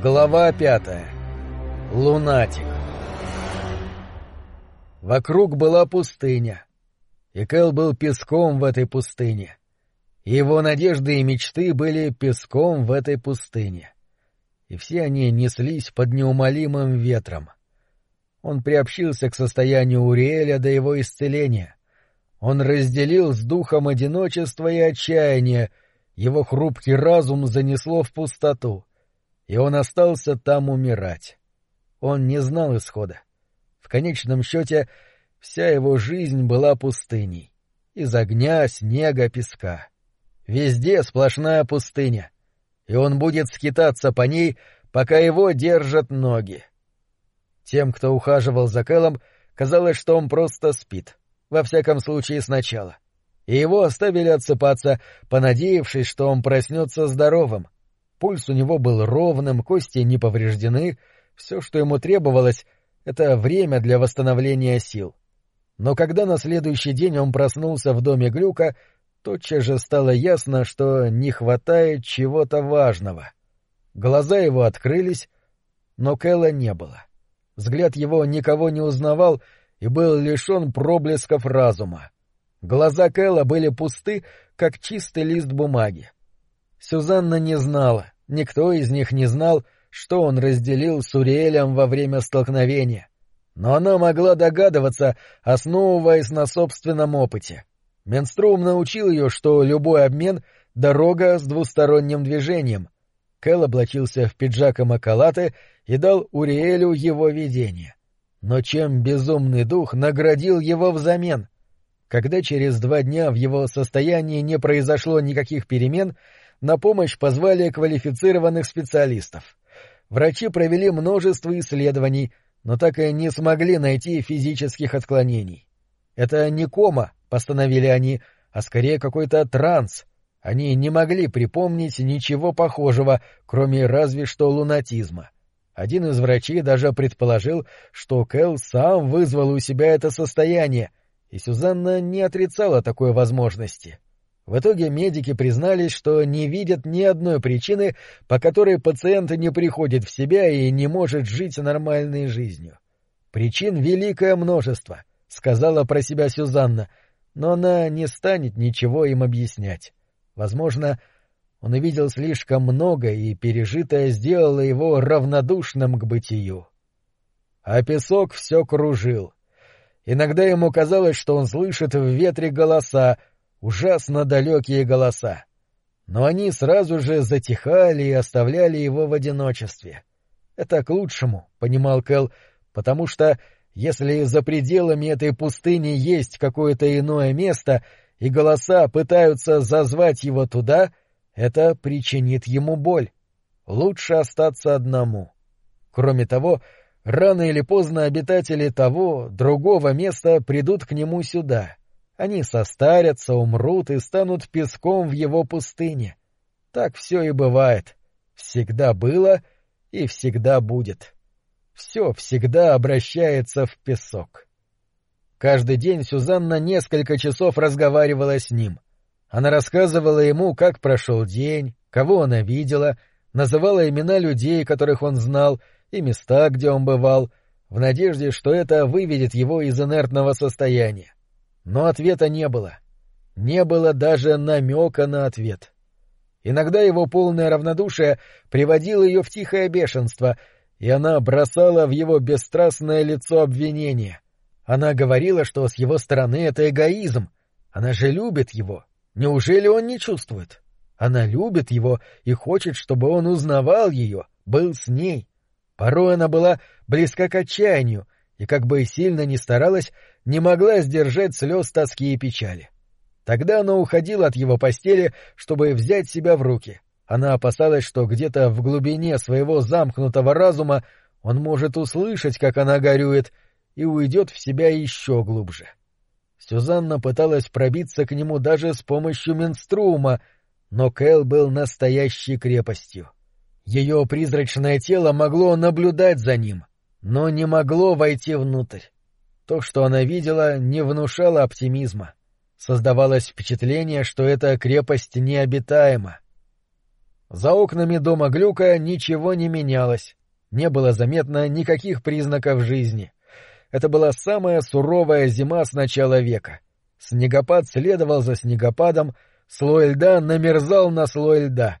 Глава пятая. Лунатик. Вокруг была пустыня, и Кэл был песком в этой пустыне. Его надежды и мечты были песком в этой пустыне. И все они неслись под неумолимым ветром. Он приобщился к состоянию Уриэля до его исцеления. Он разделил с духом одиночество и отчаяние, его хрупкий разум занесло в пустоту — и он остался там умирать. Он не знал исхода. В конечном счете, вся его жизнь была пустыней. Из огня, снега, песка. Везде сплошная пустыня. И он будет скитаться по ней, пока его держат ноги. Тем, кто ухаживал за Кэллом, казалось, что он просто спит. Во всяком случае, сначала. И его оставили отсыпаться, понадеявшись, что он проснется здоровым. Пульс у него был ровным, кости не повреждены, все, что ему требовалось, — это время для восстановления сил. Но когда на следующий день он проснулся в доме Глюка, тотчас же стало ясно, что не хватает чего-то важного. Глаза его открылись, но Кэлла не было. Взгляд его никого не узнавал и был лишен проблесков разума. Глаза Кэлла были пусты, как чистый лист бумаги. Сюзанна не знала, Никто из них не знал, что он разделил с Уриэлем во время столкновения. Но она могла догадываться, основываясь на собственном опыте. Менструм научил ее, что любой обмен — дорога с двусторонним движением. Кэл облачился в пиджак макалаты и дал Уриэлю его видение. Но чем безумный дух наградил его взамен? Когда через два дня в его состоянии не произошло никаких перемен — на помощь позвали квалифицированных специалистов. Врачи провели множество исследований, но так и не смогли найти физических отклонений. Это не кома, постановили они, а скорее какой-то транс. Они не могли припомнить ничего похожего, кроме разве что лунатизма. Один из врачей даже предположил, что Кэл сам вызвал у себя это состояние, и Сюзанна не отрицала такой возможности. В итоге медики признались, что не видят ни одной причины, по которой пациент не приходит в себя и не может жить нормальной жизнью. Причин великое множество, сказала про себя Сюзанна, но она не станет ничего им объяснять. Возможно, он увидел слишком много, и пережитое сделало его равнодушным к бытию. А песок все кружил. Иногда ему казалось, что он слышит в ветре голоса, ужасно далекие голоса. Но они сразу же затихали и оставляли его в одиночестве. Это к лучшему, понимал Кэл, потому что если за пределами этой пустыни есть какое-то иное место, и голоса пытаются зазвать его туда, это причинит ему боль. Лучше остаться одному. Кроме того, рано или поздно обитатели того, другого места придут к нему сюда — они состарятся, умрут и станут песком в его пустыне. Так все и бывает. Всегда было и всегда будет. Все всегда обращается в песок. Каждый день Сюзанна несколько часов разговаривала с ним. Она рассказывала ему, как прошел день, кого она видела, называла имена людей, которых он знал, и места, где он бывал, в надежде, что это выведет его из инертного состояния. Но ответа не было. Не было даже намека на ответ. Иногда его полное равнодушие приводило ее в тихое бешенство, и она бросала в его бесстрастное лицо обвинения. Она говорила, что с его стороны это эгоизм. Она же любит его. Неужели он не чувствует? Она любит его и хочет, чтобы он узнавал ее, был с ней. Порой она была близка к отчаянию, и как бы сильно ни старалась, не могла сдержать слез тоски и печали. Тогда она уходила от его постели, чтобы взять себя в руки. Она опасалась, что где-то в глубине своего замкнутого разума он может услышать, как она горюет, и уйдет в себя еще глубже. Сюзанна пыталась пробиться к нему даже с помощью менструма, но Кэл был настоящей крепостью. Ее призрачное тело могло наблюдать за ним — но не могло войти внутрь. То, что она видела, не внушало оптимизма. Создавалось впечатление, что эта крепость необитаема. За окнами дома Глюка ничего не менялось, не было заметно никаких признаков жизни. Это была самая суровая зима с начала века. Снегопад следовал за снегопадом, слой льда намерзал на слой льда.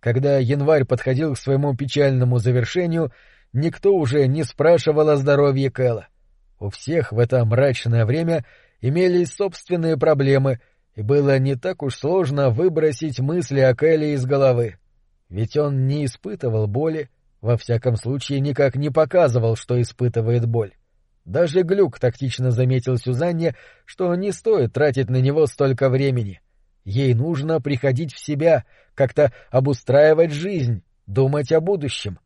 Когда январь подходил к своему печальному завершению, никто уже не спрашивал о здоровье Кэла. У всех в это мрачное время имелись собственные проблемы, и было не так уж сложно выбросить мысли о Кэле из головы. Ведь он не испытывал боли, во всяком случае никак не показывал, что испытывает боль. Даже Глюк тактично заметил Сюзанне, что не стоит тратить на него столько времени. Ей нужно приходить в себя, как-то обустраивать жизнь, думать о будущем.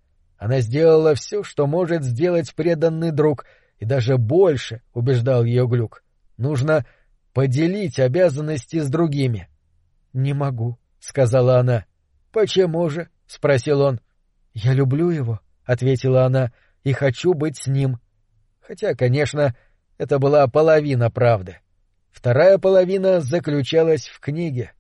Она сделала все, что может сделать преданный друг, и даже больше, — убеждал ее Глюк. Нужно поделить обязанности с другими. — Не могу, — сказала она. — Почему же? — спросил он. — Я люблю его, — ответила она, — и хочу быть с ним. Хотя, конечно, это была половина правды. Вторая половина заключалась в книге.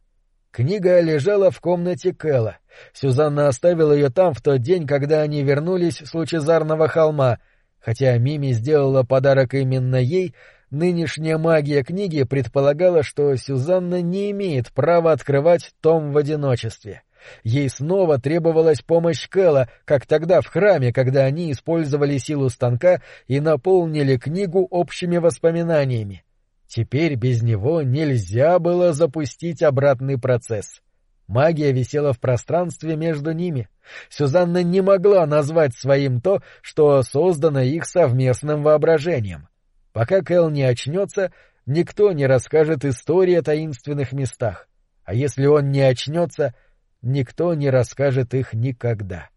Книга лежала в комнате Кэлла. Сюзанна оставила ее там в тот день, когда они вернулись с лучезарного холма. Хотя Мими сделала подарок именно ей, нынешняя магия книги предполагала, что Сюзанна не имеет права открывать том в одиночестве. Ей снова требовалась помощь Кэлла, как тогда в храме, когда они использовали силу станка и наполнили книгу общими воспоминаниями. Теперь без него нельзя было запустить обратный процесс. Магия висела в пространстве между ними. Сюзанна не могла назвать своим то, что создано их совместным воображением. Пока Кэл не очнется, никто не расскажет истории о таинственных местах. А если он не очнется, никто не расскажет их никогда.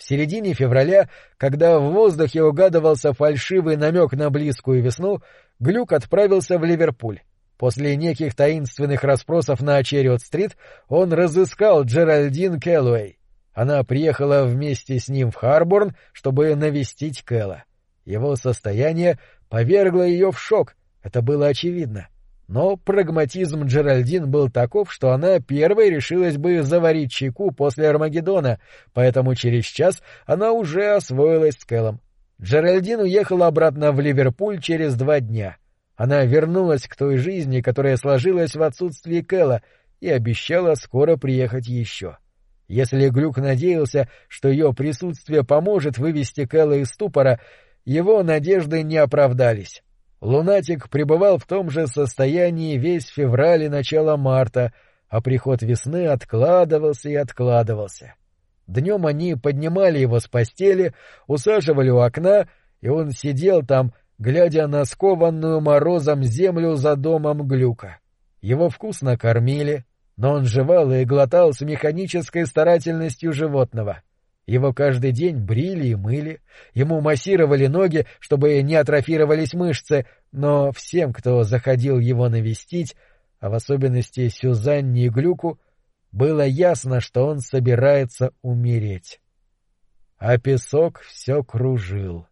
В середине февраля, когда в воздухе угадывался фальшивый намек на близкую весну, Глюк отправился в Ливерпуль. После неких таинственных расспросов на Черриот-стрит он разыскал Джеральдин Кэллоуэй. Она приехала вместе с ним в Харборн, чтобы навестить Кэлла. Его состояние повергло ее в шок, это было очевидно. Но прагматизм Джеральдин был таков, что она первой решилась бы заварить чайку после Армагеддона, поэтому через час она уже освоилась с Кэллом. Джеральдин уехала обратно в Ливерпуль через два дня. Она вернулась к той жизни, которая сложилась в отсутствии Кэлла, и обещала скоро приехать еще. Если Глюк надеялся, что ее присутствие поможет вывести Кэлла из ступора, его надежды не оправдались. Лунатик пребывал в том же состоянии весь февраль и начало марта, а приход весны откладывался и откладывался. Днем они поднимали его с постели, усаживали у окна, и он сидел там, глядя на скованную морозом землю за домом Глюка. Его вкусно кормили, но он жевал и глотал с механической старательностью животного — его каждый день брили и мыли, ему массировали ноги, чтобы не атрофировались мышцы, но всем, кто заходил его навестить, а в особенности Сюзанне и Глюку, было ясно, что он собирается умереть. А песок все кружил.